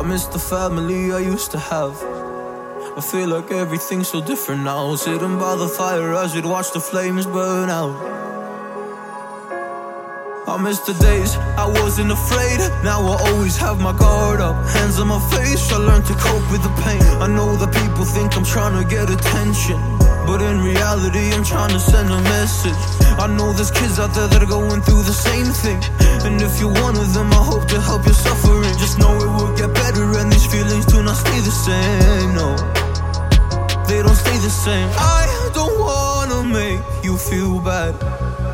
I miss the family I used to have. I feel like everything's so different now. Sitting by the fire as we'd watch the flames burn out. I miss the days I wasn't afraid. Now I always have my guard up. Hands on my face, I learned to cope with the pain. I know that people think I'm trying to get attention. But in reality, I'm trying to send a message. I know there's kids out there that are going through the same thing. And if you're one of them, I hope to help your suffering. Same. No, they don't stay the same. I don't wanna make you feel bad. But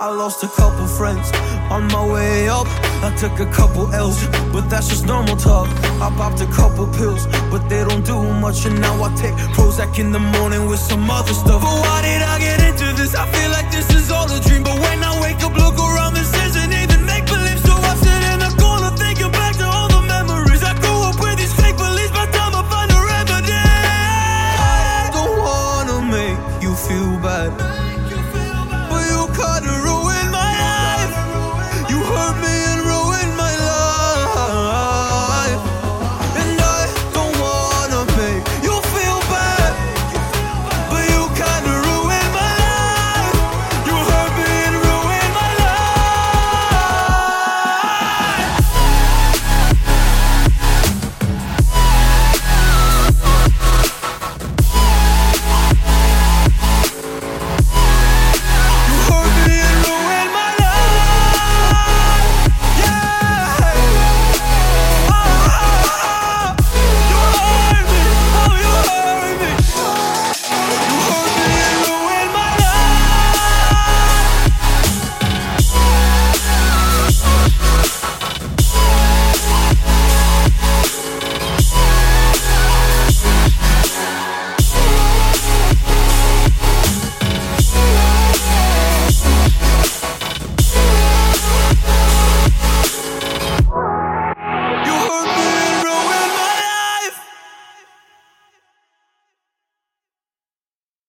I lost a couple friends on my way up. I took a couple L's but that's just normal talk. I popped a couple pills but they don't do much. And now I take Prozac in the morning with some other stuff. But why did I get into this? I feel like this is all a dream. But when I wake up look around this isn't even make believe so I sit in the corner thinking back to all the memories. I grew up with these fake beliefs. But time I find a remedy I don't wanna make you feel bad.